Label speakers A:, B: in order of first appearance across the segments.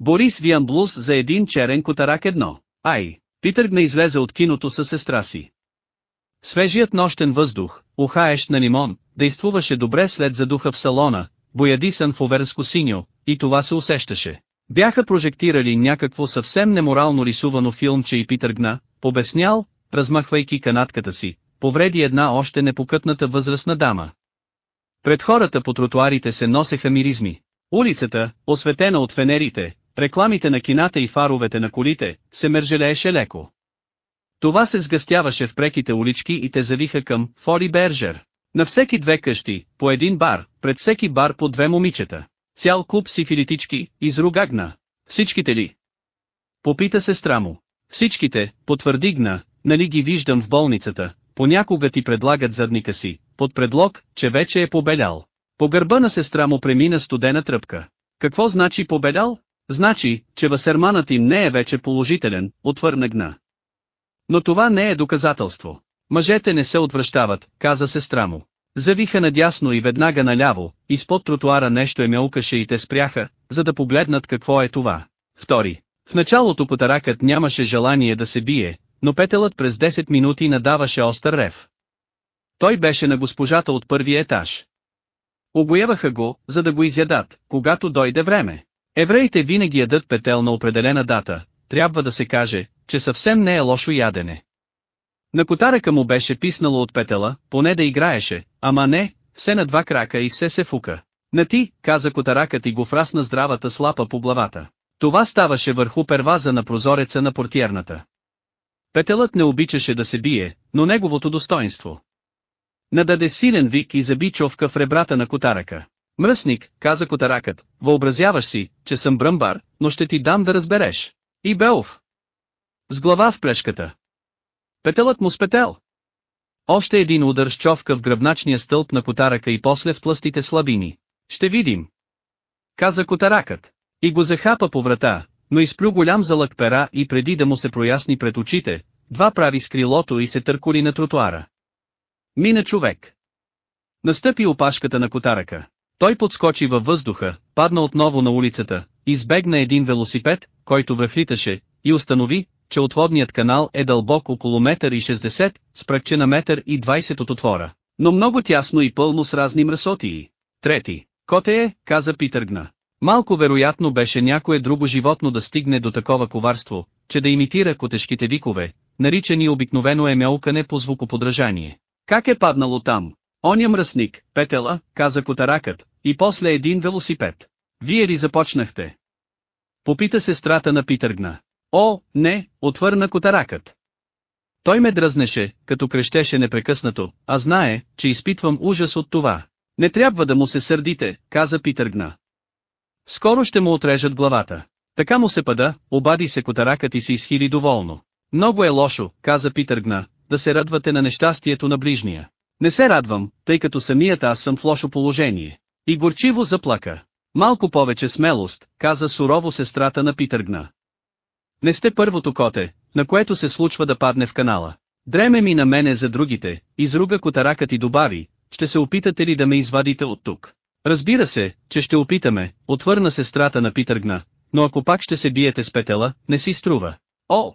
A: Борис Вианблус за един черен котарак едно. Ай, Питър не излезе от киното със сестра си. Свежият нощен въздух, ухаещ на лимон, действуваше добре след задуха в салона, боядисан в оверско синьо, и това се усещаше. Бяха прожектирали някакво съвсем неморално рисувано филмче и Питър гна, побеснял, размахвайки канатката си, повреди една още непокътната възрастна дама. Пред хората по тротуарите се носеха миризми. Улицата, осветена от фенерите, рекламите на кината и фаровете на колите, се мържелееше леко. Това се сгъстяваше в преките улички и те завиха към Фори Бержер. На всеки две къщи, по един бар, пред всеки бар по две момичета. Цял куп сифилитички, изругагна. Всичките ли? Попита сестра му. Всичките, потвърди гна, нали ги виждам в болницата, понякога ти предлагат задника си, под предлог, че вече е побелял. По гърба на сестра му премина студена тръпка. Какво значи побелял? Значи, че васерманът им не е вече положителен, отвърна гна. Но това не е доказателство. Мъжете не се отвръщават, каза сестра му. Завиха надясно и веднага наляво, изпод тротуара нещо е мялкаше и те спряха, за да погледнат какво е това. Втори. В началото потаракът нямаше желание да се бие, но петелът през 10 минути надаваше остър рев. Той беше на госпожата от първия етаж. Обояваха го, за да го изядат, когато дойде време. Евреите винаги ядат петел на определена дата, трябва да се каже, че съвсем не е лошо ядене. На котаръка му беше писнало от петела, поне да играеше, ама не, все на два крака и все се фука. На ти, каза котаракът и го фрасна здравата слапа по главата. Това ставаше върху перваза на прозореца на портиерната. Петелът не обичаше да се бие, но неговото достоинство. Нададе силен вик и заби човка в ребрата на котаръка. Мръсник, каза котаракът, въобразяваш си, че съм бръмбар, но ще ти дам да разбереш. И Белов. С глава в плешката. Петелът му спетел. Още един удар с човка в гръбначния стълб на котарака и после в пластите слабини. Ще видим. Каза котаракът. И го захапа по врата, но изплю голям залък пера и преди да му се проясни пред очите, два прави с крилото и се търколи на тротуара. Мина човек. Настъпи опашката на котарака. Той подскочи във въздуха, падна отново на улицата, избегна един велосипед, който връхлиташе, и установи, че отводният канал е дълбок около метър и 60, с пръкче на метър и 20 от отвора, но много тясно и пълно с разни мръсотии. Трети. Коте е, каза Питър Гна. Малко вероятно беше някое друго животно да стигне до такова коварство, че да имитира котешките викове, наричани обикновено е мялкане по звукоподражание. Как е паднало там? Оня мръсник, петела, каза котаракът, и после един велосипед. Вие ли започнахте? Попита сестрата на Питъргна. О, не, отвърна котаракът. Той ме дръзнеше, като крещеше непрекъснато, а знае, че изпитвам ужас от това. Не трябва да му се сърдите, каза Питъргна. Скоро ще му отрежат главата. Така му се пада, обади се котаракът и се изхили доволно. Много е лошо, каза Питъргна, да се радвате на нещастието на ближния. Не се радвам, тъй като самият аз съм в лошо положение. И горчиво заплака. Малко повече смелост, каза сурово сестрата на Питъргна. Не сте първото коте, на което се случва да падне в канала. Дреме ми на мене за другите, изруга котаракът и добави, ще се опитате ли да ме извадите от тук. Разбира се, че ще опитаме, отвърна сестрата на Питъргна, но ако пак ще се биете с петела, не си струва. О!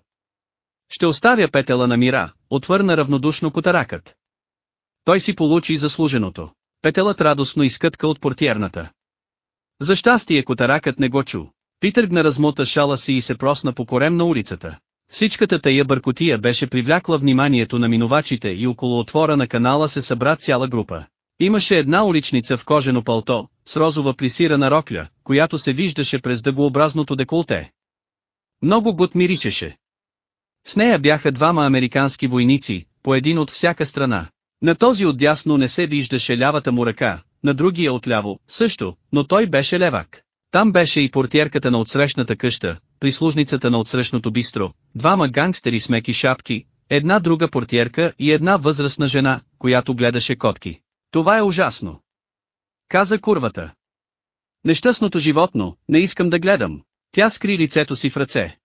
A: Ще оставя петела на мира, отвърна равнодушно котаракът. Той си получи заслуженото. Петелът радостно изкътка от портиерната. За щастие котаракът не го чу. Питъргна размота шала си и се просна по корем на улицата. Всичката тая бъркотия беше привлякла вниманието на минувачите и около отвора на канала се събра цяла група. Имаше една уличница в кожено палто, с розова плисирана рокля, която се виждаше през дъгообразното деколте. Много гуд миришеше. С нея бяха двама американски войници, по един от всяка страна. На този отдясно не се виждаше лявата му ръка, на другия отляво, също, но той беше левак. Там беше и портиерката на отсрещната къща, прислужницата на отсрещното бистро, двама гангстери с меки шапки, една друга портиерка и една възрастна жена, която гледаше котки. Това е ужасно. Каза курвата. Нещастното животно, не искам да гледам. Тя скри лицето си в ръце.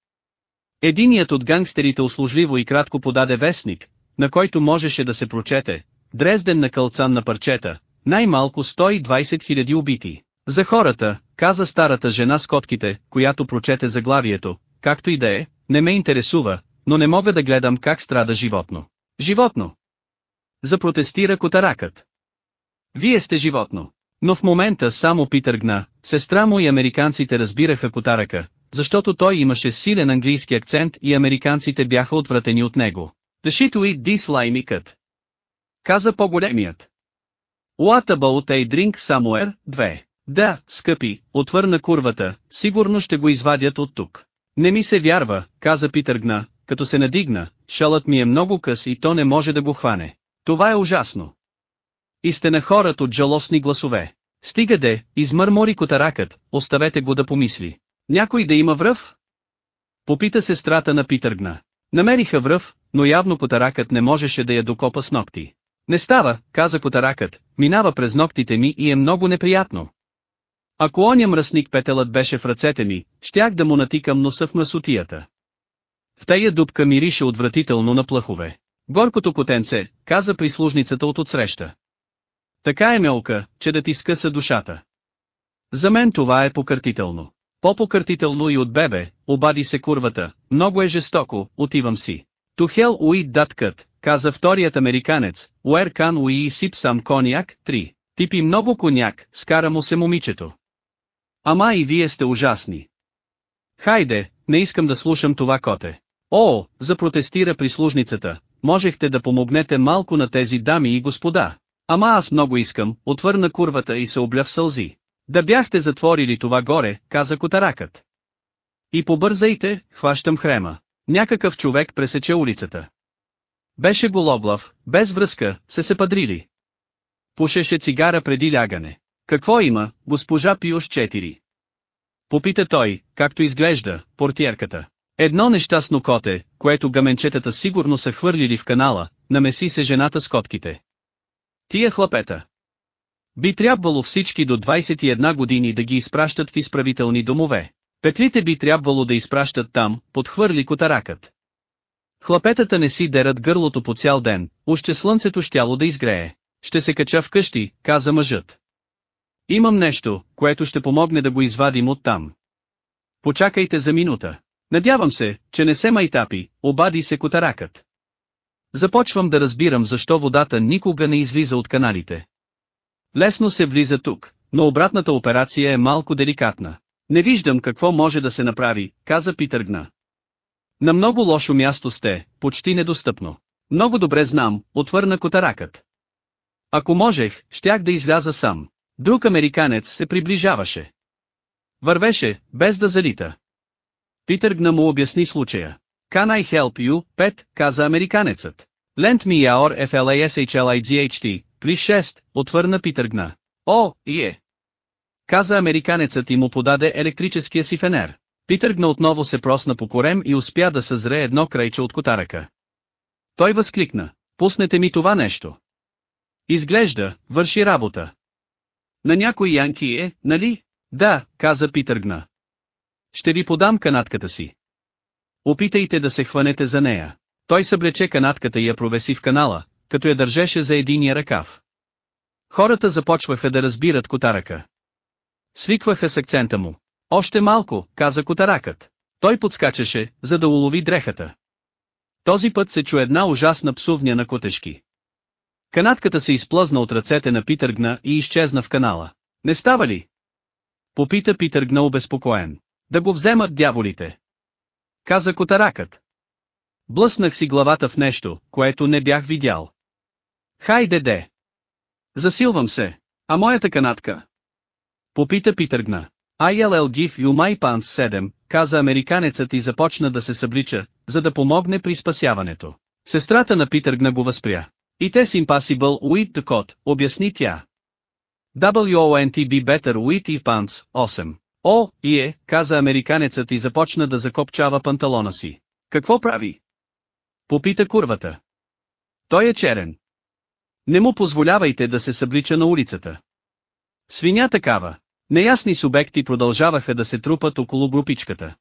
A: Единият от гангстерите услужливо и кратко подаде вестник, на който можеше да се прочете, Дрезден на кълцан на парчета, най-малко 120 000 убити. За хората, каза старата жена с котките, която прочете заглавието, както и да е, не ме интересува, но не мога да гледам как страда животно. Животно! Запротестира котаракът. Вие сте животно. Но в момента само Питър гна, сестра му и американците разбираха котарака, защото той имаше силен английски акцент и американците бяха отвратени от него. The shit this slimy cut. Каза по-големият. What about a drink somewhere, 2. Да, скъпи, отвърна курвата, сигурно ще го извадят от тук. Не ми се вярва, каза Питър гна, като се надигна, шалът ми е много къс и то не може да го хване. Това е ужасно. И сте на хората от жалостни гласове. Стига де, измърмори котаракът, оставете го да помисли. Някой да има връв? Попита сестрата на Питъргна. Намериха връв, но явно котаракът не можеше да я докопа с ногти. Не става, каза котаракът, минава през ногтите ми и е много неприятно. Ако оня мръсник петелът беше в ръцете ми, щях да му натикам носа в масотията. В тая дупка мирише отвратително на плъхове. Горкото котенце, каза прислужницата от отсреща. Така е мелка, че да ти скъса душата. За мен това е покъртително. По-покъртително и от бебе, обади се курвата, много е жестоко, отивам си. To hell with that cut, каза вторият американец, where can we sip some cognac, 3. Типи много коняк, скара му се момичето. Ама и вие сте ужасни. Хайде, не искам да слушам това коте. О, запротестира прислужницата, можехте да помогнете малко на тези дами и господа. Ама аз много искам, отвърна курвата и се обля в сълзи. Да бяхте затворили това горе, каза котаракът. И побързайте, хващам хрема. Някакъв човек пресече улицата. Беше голоблав, без връзка, се се падрили. Пушеше цигара преди лягане. Какво има, госпожа Пиош 4? Попита той, както изглежда, портиерката. Едно нещастно коте, което гаменчетата сигурно са хвърлили в канала, намеси се жената с котките. Тия хлапета. Би трябвало всички до 21 години да ги изпращат в изправителни домове. Петлите би трябвало да изпращат там, подхвърли котаракът. Хлапетата не си дерат гърлото по цял ден, още слънцето щяло да изгрее. Ще се кача вкъщи, каза мъжът. Имам нещо, което ще помогне да го извадим оттам. Почакайте за минута. Надявам се, че не се майтапи, обади се котаракът. Започвам да разбирам защо водата никога не излиза от каналите. Лесно се влиза тук, но обратната операция е малко деликатна. Не виждам какво може да се направи, каза Питър Гна. На много лошо място сте, почти недостъпно. Много добре знам, отвърна котаракът. Ако можех, щях да изляза сам. Друг американец се приближаваше. Вървеше, без да залита. Питър Гна му обясни случая. Can I help you, Пет, каза американецът. Lend me your FLASHLIGHT, при 6, отвърна Питър Гна. О, и е. Каза американецът и му подаде електрическия си фенер. Питър Гна отново се просна по корем и успя да съзре едно крайче от котарака. Той възкликна. Пуснете ми това нещо. Изглежда, върши работа. На някой янки е, нали? Да, каза Питър Гна. Ще ви подам канатката си. Опитайте да се хванете за нея. Той съблече канатката и я провеси в канала, като я държеше за единия ръкав. Хората започваха да разбират котарака. Свикваха с акцента му. Още малко, каза котаракът. Той подскачаше, за да улови дрехата. Този път се чу една ужасна псувня на котешки. Канатката се изплъзна от ръцете на Питър Гна и изчезна в канала. Не става ли? Попита Питър Гна обезпокоен. Да го вземат дяволите. Каза котаракът. Блъснах си главата в нещо, което не бях видял. Хайде де! Засилвам се. А моята канатка? Попита Питъргна. ILL give you my pants 7, каза американецът и започна да се съблича, за да помогне при спасяването. Сестрата на Питъргна го възпря. И те impossible with the code, обясни тя. WONTB better with и pants, 8. О, и е, каза американецът и започна да закопчава панталона си. Какво прави? Попита курвата. Той е черен. Не му позволявайте да се съблича на улицата. Свиня такава. Неясни субекти продължаваха да се трупат около групичката.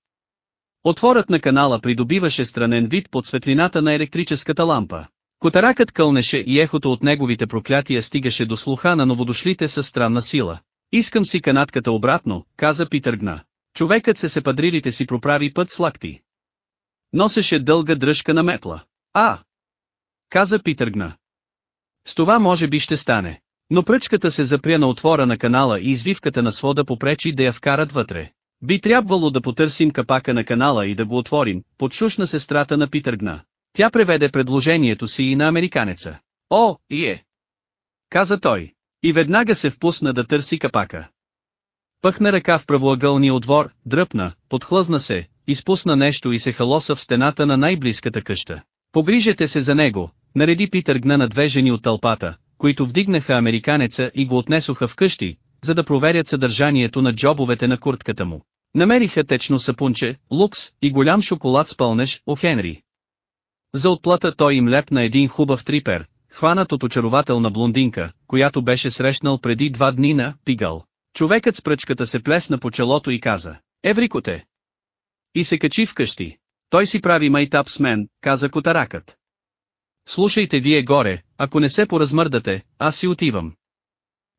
A: Отворът на канала придобиваше странен вид под светлината на електрическата лампа. Котаракът кълнеше и ехото от неговите проклятия стигаше до слуха на новодошлите със странна сила. Искам си канатката обратно, каза Питър Гна. Човекът се сепадрилите си проправи път с лакти. Носеше дълга дръжка на метла. А! Каза Питър Гна. С това може би ще стане. Но пръчката се запря на отвора на канала и извивката на свода попречи да я вкарат вътре. Би трябвало да потърсим капака на канала и да го отворим, подшушна сестрата на Питър Гна. Тя преведе предложението си и на американеца. О, и е! Каза той. И веднага се впусна да търси капака. Пъхна ръка в правоъгълния отвор, дръпна, подхлъзна се, изпусна нещо и се халоса в стената на най-близката къща. Погрижете се за него, нареди Питър гна на две жени от тълпата, които вдигнаха американеца и го отнесоха в къщи, за да проверят съдържанието на джобовете на куртката му. Намериха течно сапунче, лукс и голям шоколад с пълнеж, о Хенри. За отплата той им лепна един хубав трипер, хванат от очарователна блондинка, която беше срещнал преди два дни на Пигъл. Човекът с пръчката се плесна по челото и каза, Еврикоте! И се качи вкъщи. Той си прави майтап с мен, каза котаракът. Слушайте вие горе, ако не се поразмърдате, аз си отивам.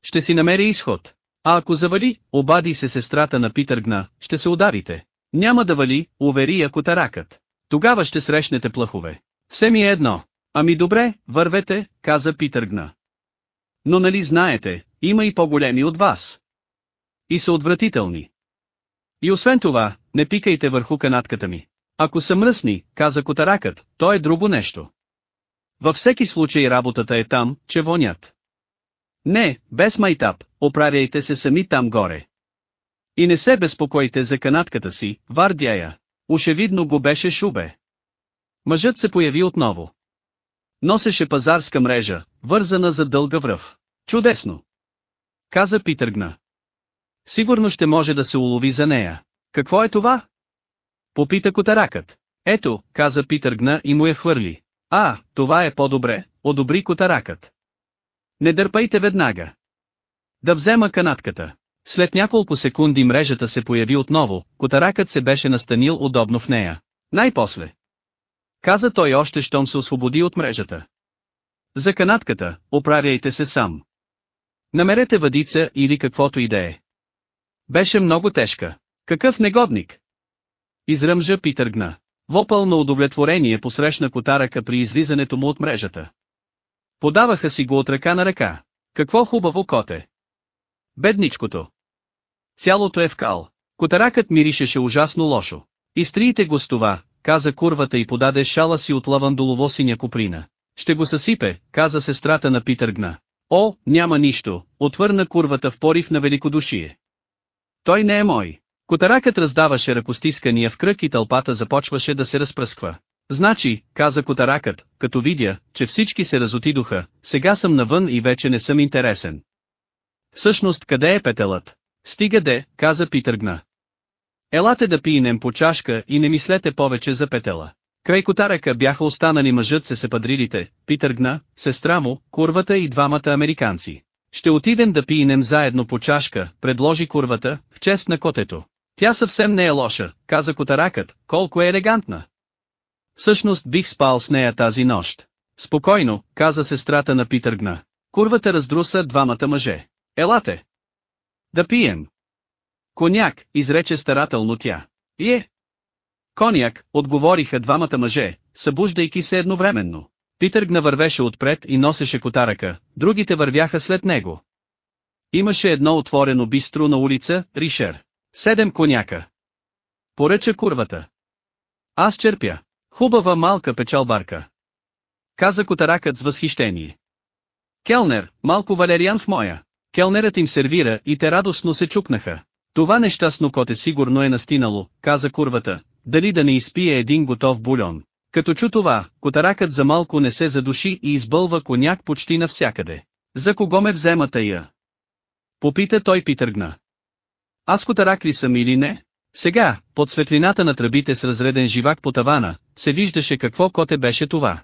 A: Ще си намери изход. А ако завали, обади се сестрата на Питър Гна, ще се ударите. Няма да вали, увери я котаракът. Тогава ще срещнете плахове. Все ми е едно. Ами добре, вървете, каза Питър Гна. Но нали знаете, има и по-големи от вас. И са отвратителни. И освен това, не пикайте върху канатката ми. Ако са мръсни, каза котаракът, то е друго нещо. Във всеки случай работата е там, че вонят. Не, без майтап, оправяйте се сами там горе. И не се безпокойте за канатката си, вардяя. Ушевидно го беше шубе. Мъжът се появи отново. Носеше пазарска мрежа, вързана за дълга връв. Чудесно! Каза Питъргна. Сигурно ще може да се улови за нея. Какво е това? Попита котаракът. Ето, каза Питъргна и му я хвърли. А, това е по-добре, одобри котаракът. Не дърпайте веднага. Да взема канатката. След няколко секунди мрежата се появи отново, котаракът се беше настанил удобно в нея. Най-после. Каза той още щом се освободи от мрежата. За канатката, оправяйте се сам. Намерете въдица или каквото и да е. Беше много тежка. Какъв негодник! Изръмжа Питър Гна. Вопъл на удовлетворение посрещна котарака при излизането му от мрежата. Подаваха си го от ръка на ръка. Какво хубаво коте! Бедничкото! Цялото е в кал. Котаракът миришеше ужасно лошо. Изтриите го с това, каза курвата и подаде шала си от лавандолово синя куприна. Ще го съсипе, каза сестрата на Питър Гна. О, няма нищо, отвърна курвата в порив на великодушие. Той не е мой. Котаракът раздаваше ръкостискания в кръг и тълпата започваше да се разпръсква. Значи, каза Котаракът, като видя, че всички се разотидоха, сега съм навън и вече не съм интересен. Всъщност къде е петелът? Стига де, каза Питър Гна. Елате да пиенем по чашка и не мислете повече за петела. Край котарака бяха останали мъжът се сепадрилите, Питър Гна, сестра му, курвата и двамата американци. Ще отидем да пиенем заедно по чашка, предложи курвата, в чест на котето. Тя съвсем не е лоша, каза котаракът, колко е елегантна. Всъщност бих спал с нея тази нощ. Спокойно, каза сестрата на Питър Гна. Курвата раздруса двамата мъже. Елате! Да пием. Коняк, изрече старателно тя. Е. Коняк, отговориха двамата мъже, събуждайки се едновременно. Питър Гна вървеше отпред и носеше котарака, другите вървяха след него. Имаше едно отворено бистро на улица, Ришер. Седем коняка. Поръча курвата. Аз черпя. Хубава малка печалбарка. Каза котаракът с възхищение. Келнер, малко валериан в моя. Келнерът им сервира и те радостно се чукнаха. Това нещастно коте сигурно е настинало, каза курвата, дали да не изпие един готов бульон. Като чу това, котаракът за малко не се задуши и избълва коняк почти навсякъде. За кого ме взема тая? Попита той Питъргна. Аз котарак ли съм или не? Сега, под светлината на тръбите с разреден живак по тавана, се виждаше какво коте беше това.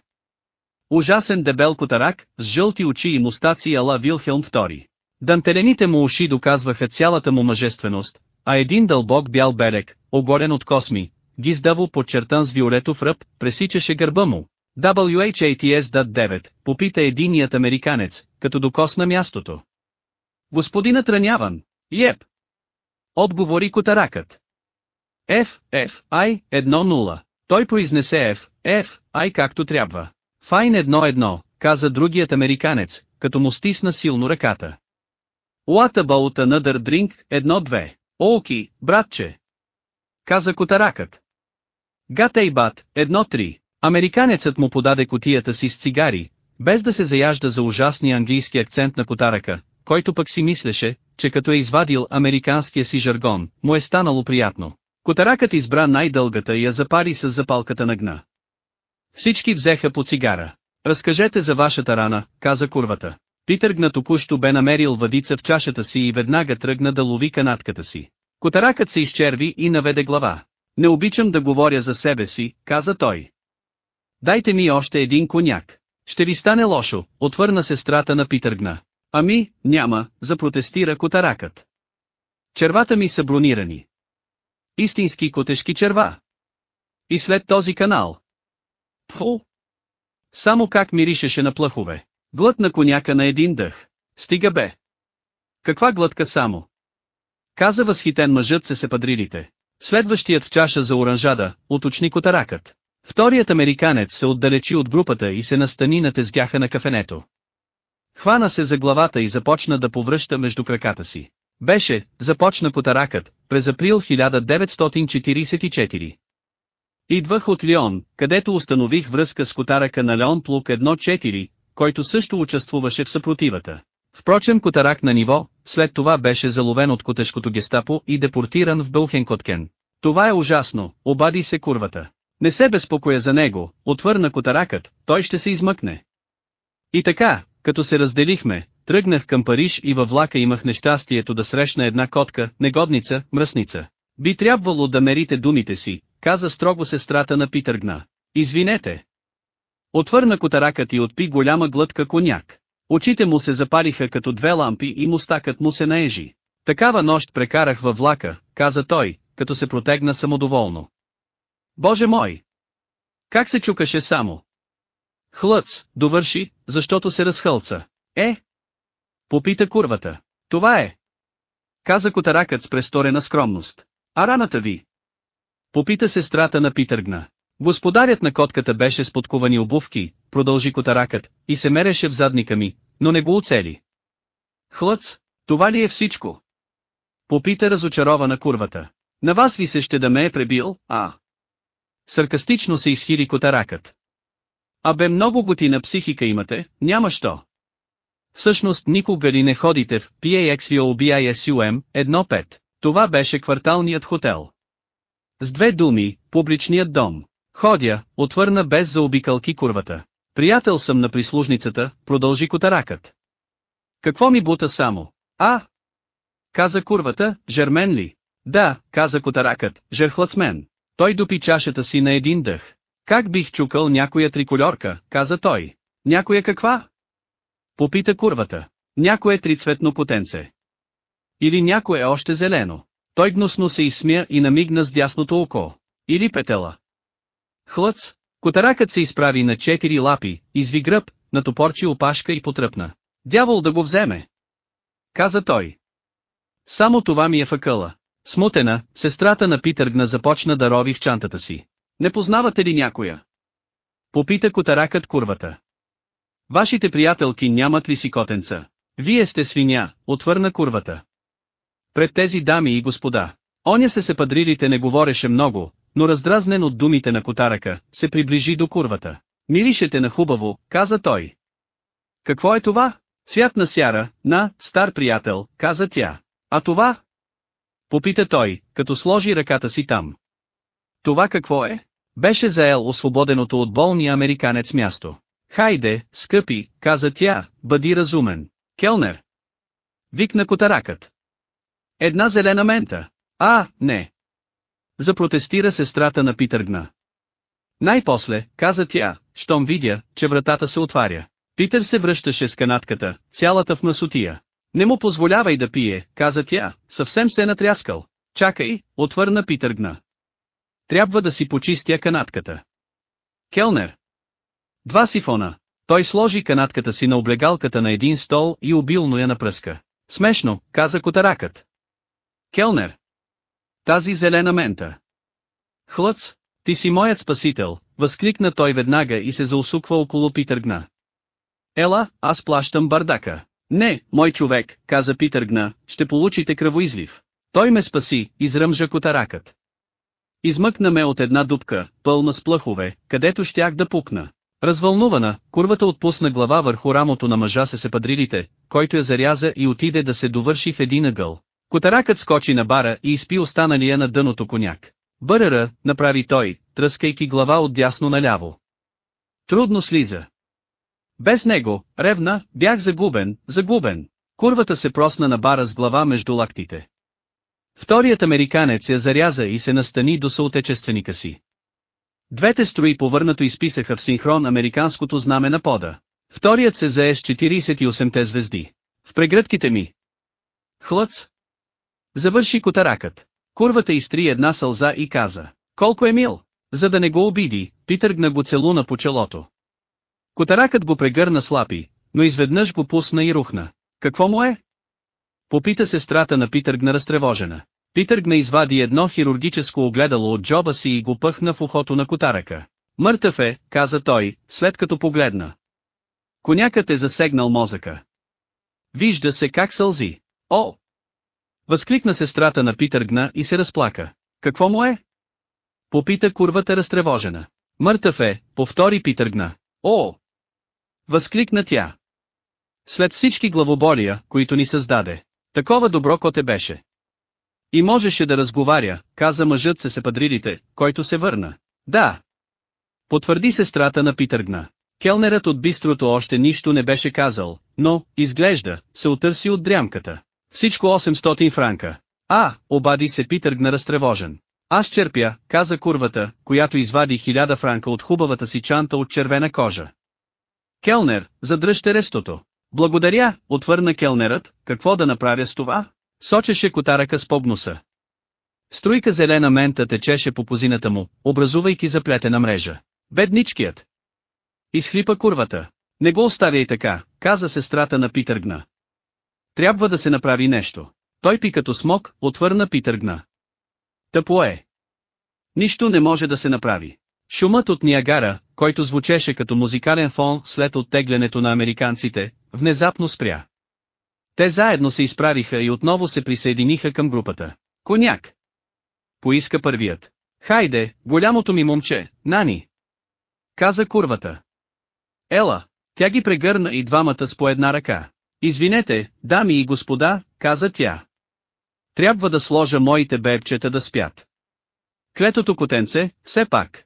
A: Ужасен дебел котарак, с жълти очи и мустаци ала Вилхелм II. Дантелените му уши доказваха цялата му мъжественост, а един дълбок бял белек, огорен от косми, гиздаво подчертан с виолетов ръб, пресичаше гърба му. WHATS.9, попита единият американец, като докосна мястото. Господинът раняван, Еп. Отговори котаракът. Ф, Ф, Ай, 1-0. Той произнесе Ф, Ф, Ай както трябва. Файн едно-едно, каза другият американец, като му стисна силно ръката. What about another drink, едно-две. Оки, братче. Каза котаракът. Гатей бат, едно-три. Американецът му подаде котията си с цигари, без да се заяжда за ужасния английски акцент на котарака, който пък си мислеше, че като е извадил американския си жаргон, му е станало приятно. Котаракът избра най-дългата и я запари с запалката на гна. Всички взеха по цигара. Разкажете за вашата рана, каза курвата. Питър гна току-що бе намерил въдица в чашата си и веднага тръгна да лови канатката си. Котаракът се изчерви и наведе глава. Не обичам да говоря за себе си, каза той. Дайте ми още един коняк. Ще ви стане лошо, отвърна сестрата на Питър гна. Ами, няма, запротестира котаракът. Червата ми са бронирани. Истински котешки черва. И след този канал. Фу! Само как миришеше на плъхове. Глътна коняка на един дъх. Стига бе. Каква глътка само? Каза възхитен мъжът се сепадрилите. Следващият в чаша за оранжада, уточни котаракът. Вторият американец се отдалечи от групата и се настани на тезгяха на кафенето. Хвана се за главата и започна да повръща между краката си. Беше, започна котаракът, през април 1944. Идвах от Лион, където установих връзка с котарака на Леон Плук 1-4, който също участвуваше в съпротивата. Впрочем Котарак на ниво, след това беше заловен от котешкото гестапо и депортиран в Бълхенкоткен. Това е ужасно, обади се курвата. Не се безпокоя за него, отвърна Котаракът, той ще се измъкне. И така, като се разделихме, тръгнах към Париж и във влака имах нещастието да срещна една котка, негодница, мръсница. Би трябвало да мерите думите си, каза строго сестрата на Питъргна. Извинете. Отвърна котаракът и отпи голяма глътка коняк. Очите му се запалиха като две лампи и мустакът му се наежи. Такава нощ прекарах във влака, каза той, като се протегна самодоволно. Боже мой! Как се чукаше само? Хлъц, довърши, защото се разхълца. Е? Попита курвата. Това е. Каза котаракът с престорена скромност. А раната ви? Попита сестрата на Питъргна. Господарят на котката беше с подковани обувки, продължи котаракът, и се мереше в задника ми, но не го оцели. Хлъц, това ли е всичко? Попита разочарована курвата. На вас ли се ще да ме е пребил, а? Саркастично се изхили котаракът. Абе много готина психика имате, няма що. Всъщност никога ли не ходите в PAXVOBISUM 1.5, това беше кварталният хотел. С две думи, публичният дом. Ходя, отвърна без заобикалки курвата. Приятел съм на прислужницата, продължи котаракът. Какво ми бута само? А? Каза курвата, жермен ли? Да, каза котаракът, жерхлацмен. Той допи чашата си на един дъх. Как бих чукал някоя триколорка, каза той. Някоя каква? Попита курвата. Някое трицветно потенце. Или някое още зелено. Той гносно се изсмя и намигна с дясното око. Или петела. Хлъц, котаракът се изправи на четири лапи, изви гръб, натопорчи опашка и потръпна. Дявол да го вземе! Каза той. Само това ми е факъла. Смутена, сестрата на Питъргна започна да рови в чантата си. Не познавате ли някоя? Попита котаракът курвата. Вашите приятелки нямат ли си котенца? Вие сте свиня, отвърна курвата. Пред тези дами и господа. Оня се сепадрилите не говореше много, но раздразнен от думите на котарака, се приближи до курвата. Миришете на хубаво, каза той. Какво е това? Цвят на сяра, на, стар приятел, каза тя. А това? Попита той, като сложи ръката си там. Това какво е? Беше заел освободеното от болния американец място. Хайде, скъпи, каза тя, бъди разумен. Келнер. Викна котаракът. Една зелена мента. А, не. Запротестира сестрата на Питъргна. Най-после, каза тя, щом видя, че вратата се отваря. Питър се връщаше с канатката, цялата в масотия. Не му позволявай да пие, каза тя, съвсем се е натряскал. Чакай, отвърна Питъргна. Трябва да си почистя канатката. Келнер. Два сифона. Той сложи канатката си на облегалката на един стол и обилно я напръска. Смешно, каза котаракът. Келнер. Тази зелена мента. Хлъц, ти си моят спасител, възкликна той веднага и се заусуква около Питър Гна. Ела, аз плащам бардака. Не, мой човек, каза Питър Гна, ще получите кръвоизлив. Той ме спаси, изръмжа котаракът. Измъкна ме от една дупка, пълна с плъхове, където щях да пукна. Развълнувана, курвата отпусна глава върху рамото на мъжа се сепадрилите, който я заряза и отиде да се довърши в един ъгъл. Котаракът скочи на бара и изпи останалия на дъното коняк. Бъръра, направи той, тръскайки глава от дясно наляво. Трудно слиза. Без него, ревна, бях загубен, загубен. Курвата се просна на бара с глава между лактите. Вторият американец я заряза и се настани до съотечественика си. Двете строи повърнато изписаха в синхрон американското знаме на пода. Вторият се зае с 48-те звезди. В прегръдките ми. Хлъц. Завърши котаракът. Курвата изтри една сълза и каза. Колко е мил! За да не го обиди, Питър гна го целуна по челото. Котаракът го прегърна слапи, но изведнъж го пусна и рухна. Какво му е? Попита сестрата на Питър гна разтревожена. Питър гна извади едно хирургическо огледало от джоба си и го пъхна в ухото на котарака. Мъртъв е, каза той, след като погледна. Конякът е засегнал мозъка. Вижда се как сълзи. О! Възкликна сестрата на Питър Гна и се разплака. Какво му е? Попита курвата разтревожена. Мъртъв е, повтори Питър Гна. О! Възкликна тя. След всички главоболия, които ни създаде. Такова добро коте беше. И можеше да разговаря, каза мъжът се сепадрилите, който се върна. Да. Потвърди сестрата на Питър Гна. Келнерът от бистрото още нищо не беше казал, но, изглежда, се отърси от дрямката. Всичко 800 франка. А, обади се Питър Гна разтревожен. Аз черпя, каза курвата, която извади хиляда франка от хубавата си чанта от червена кожа. Келнер, задръжте рестото. Благодаря, отвърна келнерът, какво да направя с това? Сочеше котарака с погноса. Струйка зелена мента течеше по позината му, образувайки заплетена мрежа. Бедничкият! Изхлипа курвата. Не го оставяй така, каза сестрата на Питър Гна. Трябва да се направи нещо. Той пи като смок, отвърна Питър Гна. Тъпо е. Нищо не може да се направи. Шумът от Ниагара, който звучеше като музикален фон след оттеглянето на американците, внезапно спря. Те заедно се изправиха и отново се присъединиха към групата. Коняк! Поиска първият. Хайде, голямото ми момче, Нани! Каза курвата. Ела, тя ги прегърна и двамата с по една ръка. Извинете, дами и господа, каза тя. Трябва да сложа моите бебчета да спят. Клетото котенце, все пак.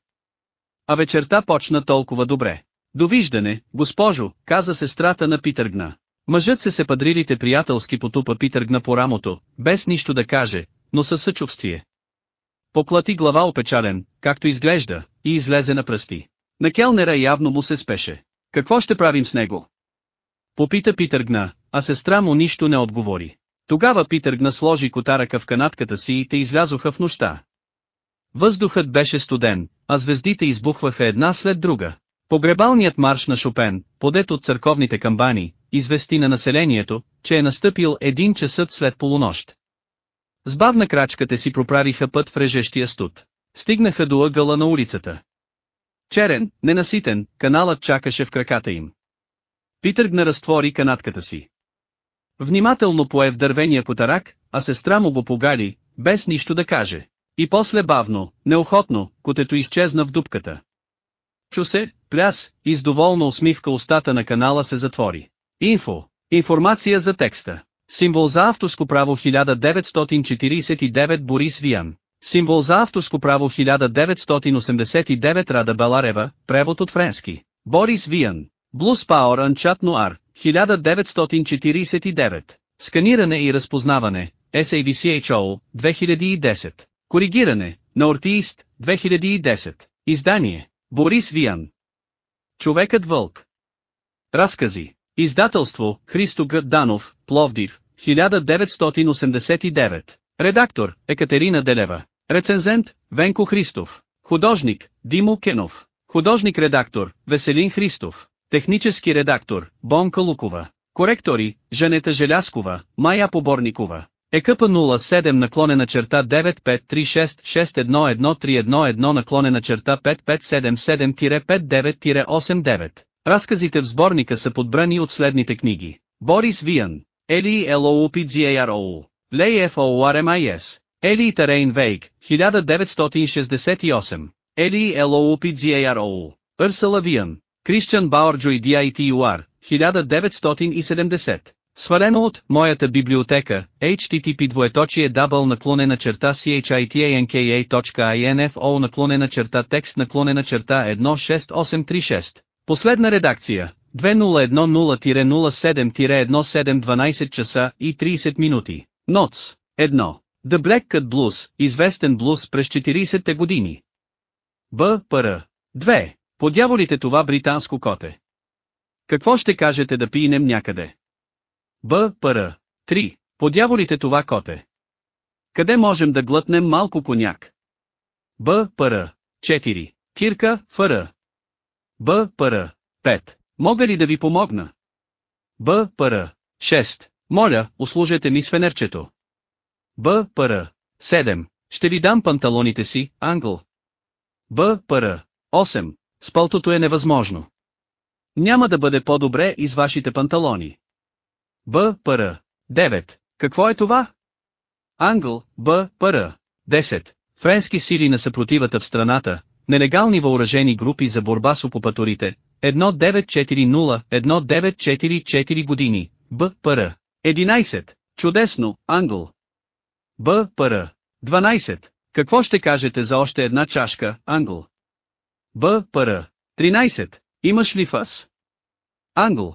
A: А вечерта почна толкова добре. Довиждане, госпожо, каза сестрата на Питъргна. Мъжът се сепадрилите приятелски потупа Питъргна по рамото, без нищо да каже, но със съчувствие. Поклати глава опечален, както изглежда, и излезе на пръсти. На келнера явно му се спеше. Какво ще правим с него? Попита Питър Гна, а сестра му нищо не отговори. Тогава Питър Гна сложи котарака в канатката си и те излязоха в нощта. Въздухът беше студен, а звездите избухваха една след друга. Погребалният марш на Шопен, подет от църковните камбани, извести на населението, че е настъпил един часът след полунощ. С бавна крачка те си проправиха път в режещия студ. Стигнаха до ъгъла на улицата. Черен, ненаситен, каналът чакаше в краката им. Питър гна разтвори канатката си. Внимателно пое в дървения котарак, а сестра му го погали, без нищо да каже. И после бавно, неохотно, котето изчезна в дупката. Чу се, пляс, и с доволна усмивка устата на канала се затвори. Инфо. Информация за текста. Символ за авторско право 1949 Борис Виян. Символ за авторско право 1989 Рада Баларева, превод от френски. Борис Виян. Blues Power Unchat Noir, 1949. Сканиране и разпознаване, SAVCHO, 2010. Коригиране, на Ортиист, 2010. Издание. Борис Виян. Човекът вълк. Разкази. Издателство, Христо Г. Данов, Пловдив, 1989. Редактор, Екатерина Делева. Рецензент, Венко Христов. Художник, Димо Кенов. Художник-редактор, Веселин Христов. Технически редактор, Бонка Лукова. Коректори, Жанета Желяскова, Майя Поборникова. ЕКП 07 наклонена черта 953661131 наклонена черта 5577-59-89. Разказите в сборника са подбрани от следните книги. Борис Виан, Ели Елоупидзиаро, Лей Фоуармис, Ели Тарейн Вейк, 1968, Ели Елоупидзиаро, Урсала Виан, Кристиан Баорджой DITUR, 1970. Свалено от моята библиотека, http двоеточие дабл наклонена черта chitanka.info наклонена черта текст наклонена черта 16836. Последна редакция. 2010-07-1712 часа и 30 минути. Ноц. 1. The Black Cut Blues, известен блуз през 40-те години. Б. Р. 2. Подяволите това британско коте. Какво ще кажете да пинем някъде? Б. Р. 3. Подяволите това коте. Къде можем да глътнем малко коняк? Б. Р. 4. Кирка, Фр. Б. Р. 5. Мога ли да ви помогна? Б. Р. 6. Моля, услужете ми с фенерчето. Б. Р. 7. Ще ви дам панталоните си, англ. Б. Р. 8. Спълтото е невъзможно. Няма да бъде по-добре и с вашите панталони. Б. Р. 9. Какво е това? Англ, Б. Р. 10. Френски сили на съпротивата в страната, нелегални въоръжени групи за борба с окупаторите, 1940-1944 години, Б. Р. 11. Чудесно, Англ. Б. Р. 12. Какво ще кажете за още една чашка, Англ? Б. Р. 13. Имаш ли фас? Англ.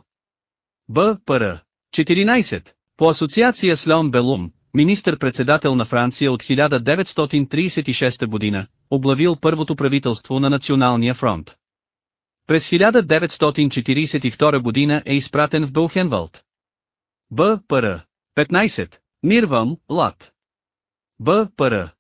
A: Б. Р. 14. По асоциация с Леон Белум, министър-председател на Франция от 1936 година, облавил първото правителство на Националния фронт. През 1942 година е изпратен в Бълхенвалд. Б. Р. 15. Мирвам, Лат. Б. Р.